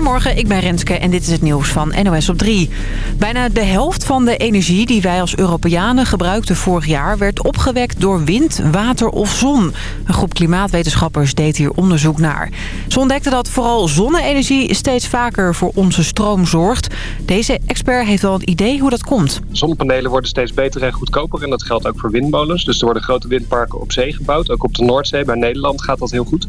Goedemorgen, ik ben Renske en dit is het nieuws van NOS op 3. Bijna de helft van de energie die wij als Europeanen gebruikten vorig jaar... werd opgewekt door wind, water of zon. Een groep klimaatwetenschappers deed hier onderzoek naar. Ze ontdekten dat vooral zonne-energie steeds vaker voor onze stroom zorgt. Deze expert heeft wel een idee hoe dat komt. Zonnepanelen worden steeds beter en goedkoper en dat geldt ook voor windmolens. Dus er worden grote windparken op zee gebouwd. Ook op de Noordzee, bij Nederland gaat dat heel goed.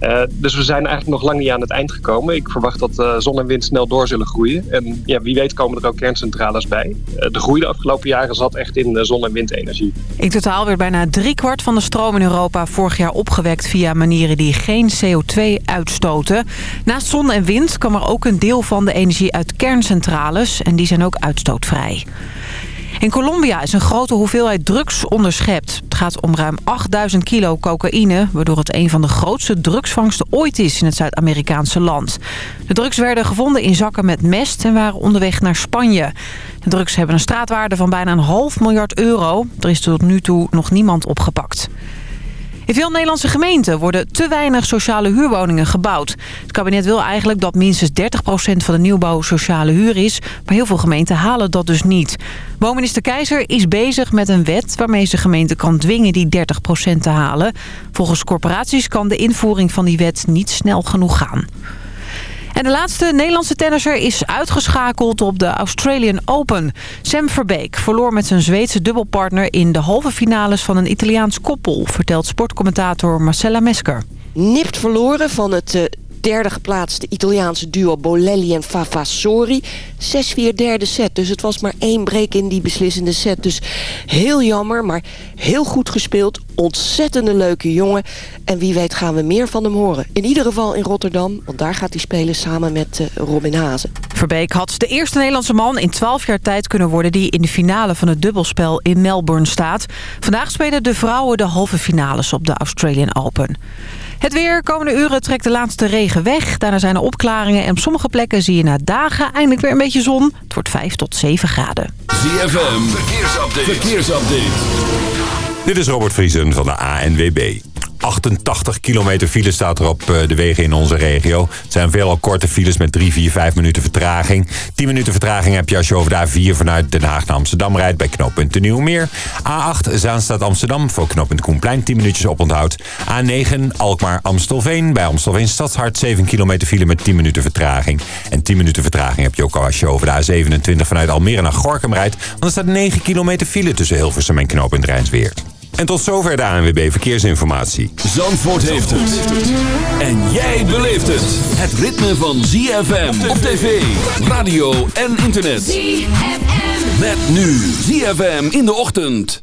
Uh, dus we zijn eigenlijk nog lang niet aan het eind gekomen. Ik verwacht dat uh, zon en wind snel door zullen groeien. En ja, wie weet komen er ook kerncentrales bij. Uh, de groei de afgelopen jaren zat echt in zon- en windenergie. In totaal werd bijna driekwart van de stroom in Europa vorig jaar opgewekt... via manieren die geen CO2 uitstoten. Naast zon en wind kwam er ook een deel van de energie uit kerncentrales. En die zijn ook uitstootvrij. In Colombia is een grote hoeveelheid drugs onderschept. Het gaat om ruim 8000 kilo cocaïne... waardoor het een van de grootste drugsvangsten ooit is in het Zuid-Amerikaanse land. De drugs werden gevonden in zakken met mest en waren onderweg naar Spanje. De drugs hebben een straatwaarde van bijna een half miljard euro. Er is tot nu toe nog niemand opgepakt. In veel Nederlandse gemeenten worden te weinig sociale huurwoningen gebouwd. Het kabinet wil eigenlijk dat minstens 30% van de nieuwbouw sociale huur is... maar heel veel gemeenten halen dat dus niet. Woonminister Keizer is bezig met een wet waarmee ze gemeenten kan dwingen die 30% te halen. Volgens corporaties kan de invoering van die wet niet snel genoeg gaan. En de laatste Nederlandse tennisser is uitgeschakeld op de Australian Open. Sam Verbeek verloor met zijn Zweedse dubbelpartner in de halve finales van een Italiaans koppel, vertelt sportcommentator Marcella Mesker. Nipt verloren van het uh, derde geplaatste Italiaanse duo Bolelli en Favasori. 6-4 derde set, dus het was maar één break in die beslissende set. Dus heel jammer, maar heel goed gespeeld. Ontzettende leuke jongen. En wie weet gaan we meer van hem horen. In ieder geval in Rotterdam, want daar gaat hij spelen samen met uh, Robin Hazen. Verbeek had de eerste Nederlandse man in 12 jaar tijd kunnen worden... die in de finale van het dubbelspel in Melbourne staat. Vandaag spelen de vrouwen de halve finales op de Australian Open. Het weer. Komende uren trekt de laatste regen weg. Daarna zijn er opklaringen en op sommige plekken zie je na dagen eindelijk weer een beetje zon. Het wordt 5 tot 7 graden. ZFM. Verkeersupdate. Verkeersupdate. Dit is Robert Vriesen van de ANWB. 88 kilometer file staat er op eh, de wegen in onze regio. Het zijn veelal korte files met 3, 4, 5 minuten vertraging. 10 minuten vertraging heb je als je over de A4 vanuit Den Haag naar Amsterdam rijdt... bij knooppunt de Nieuwmeer. A8 Zaanstad Amsterdam voor knooppunt Koenplein 10 minuutjes oponthoud. A9 Alkmaar Amstelveen bij Amstelveen Stadshart 7 kilometer file met 10 minuten vertraging. En 10 minuten vertraging heb je ook al als je over de A27 vanuit Almere naar Gorkum rijdt. Want er staat 9 kilometer file tussen Hilversum en knooppunt Rijnsweer. En tot zover de ANWB Verkeersinformatie. Zandvoort heeft het. En jij beleeft het. Het ritme van ZFM op tv, radio en internet. ZFM. Met nu ZFM in de ochtend.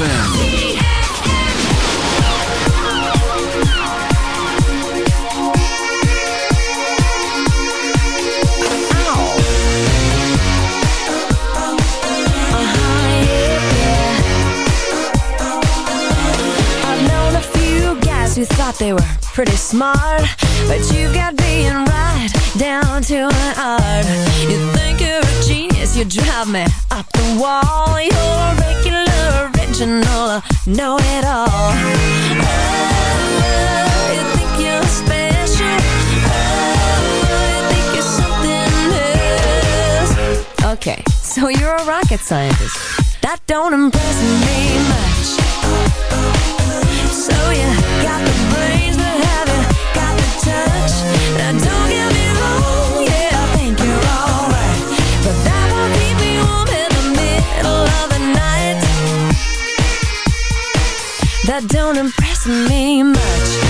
ZFM. Who thought they were pretty smart But you've got being right down to an art You think you're a genius, you drive me up the wall You're professional, know-it-all. Oh, oh, okay, so you're a rocket scientist. That don't impress me much. to me much.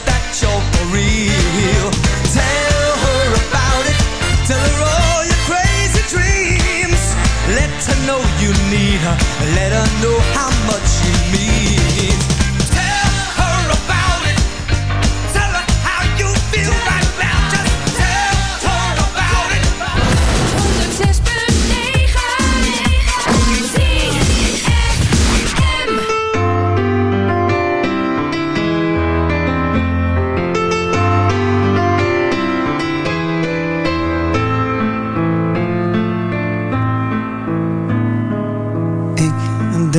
Let her know how much you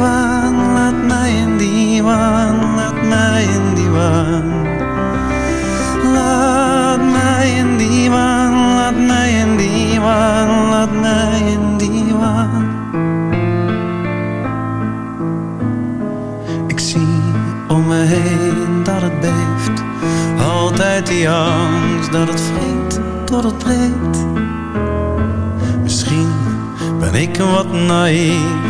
laat mij in die waan laat mij in die waan. Laat mij in die waan, laat mij in die waan, laat mij in die waan. Ik zie om me heen dat het beeft, altijd die angst dat het vreemd tot het breekt. Misschien ben ik wat naïef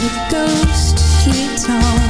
the ghost he told.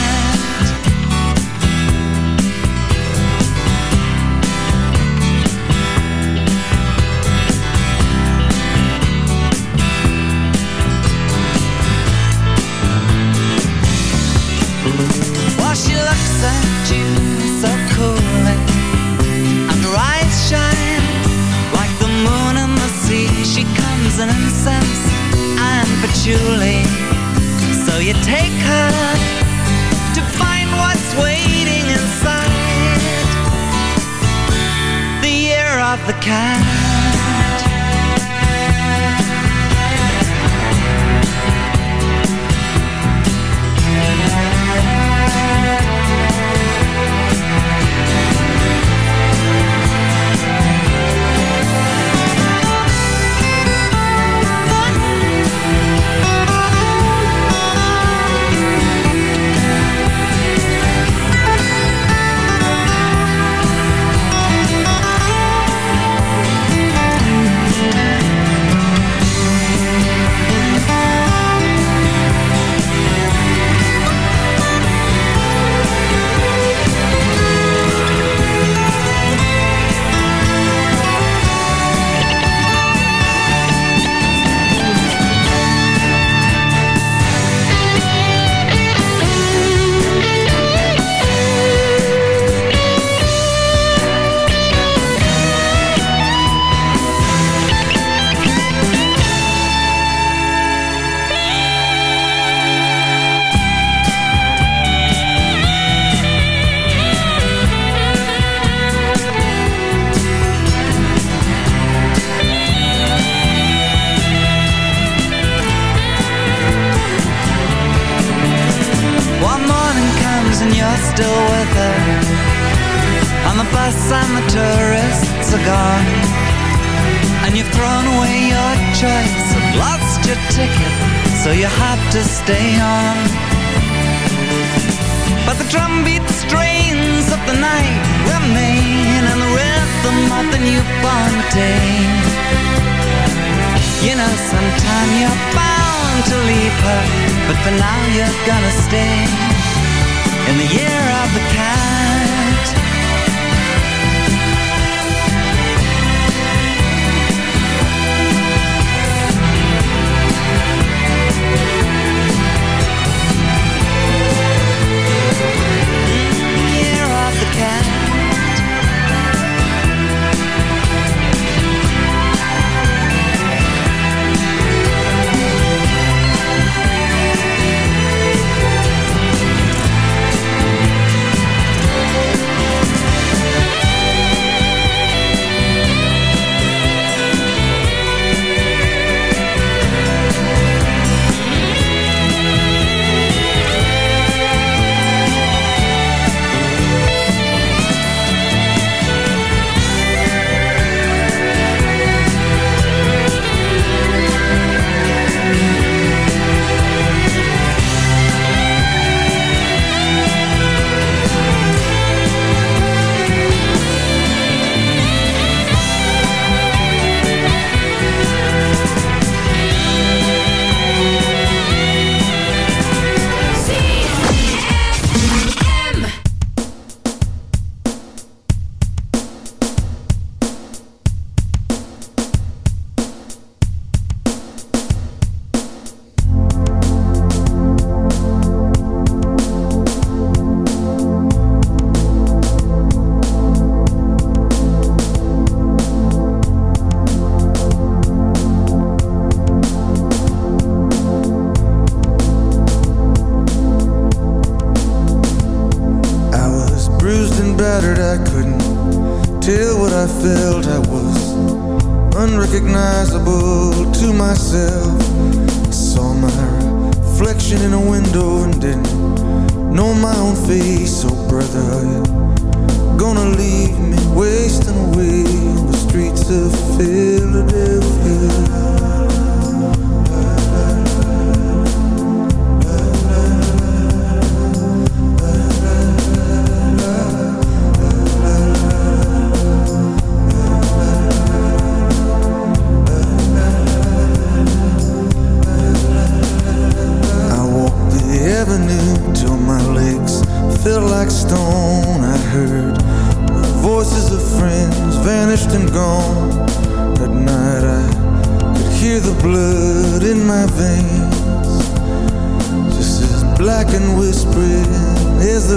take her to find what's waiting inside the of the cat.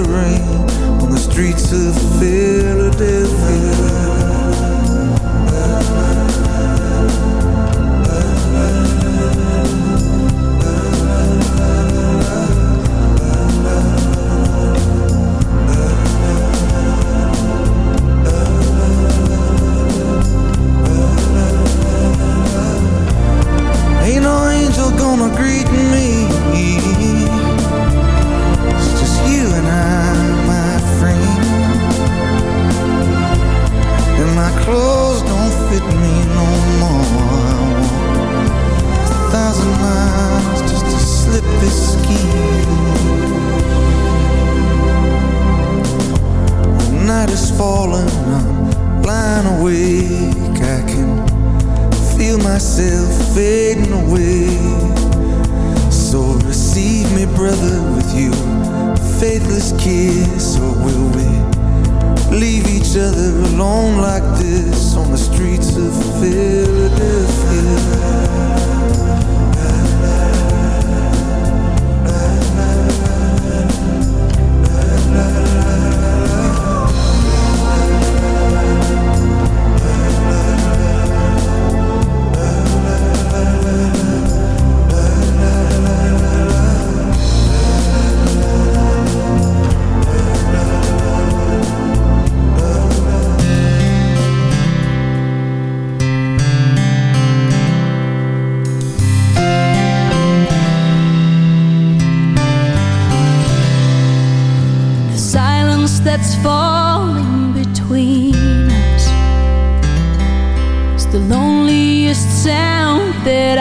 Rain on the streets of Philadelphia.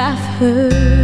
I've heard.